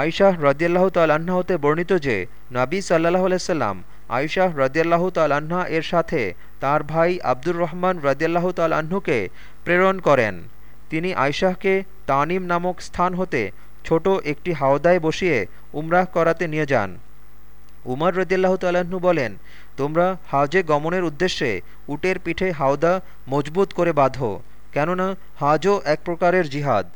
আয়শাহ রদিয়াল্লাহ তাল্লাহ্ন হতে বর্ণিত যে, নাবী সাল্লাহ আলাইসাল্লাম আয়শাহ রদিয়াল্লাহ তাল্লাহ্না এর সাথে তার ভাই আব্দুর রহমান রদিয়াল্লাহ তাল্লাহ্নকে প্রেরণ করেন। তিনি আয়শাহকে তানিম নামক স্থান হতে ছোট একটি হাওদায় বসিয়ে উমরাহ করাতে নিয়ে যান। উমর রদিয়াল্লাহ তাল্লাহ্ন বলেন, তোমরা হাজে গমনের উদ্দেশ্যে উটের পিঠে হাওদা মজবুত করে বাঁধো, কেননা হাজও এক প্রকারের জিহাদ।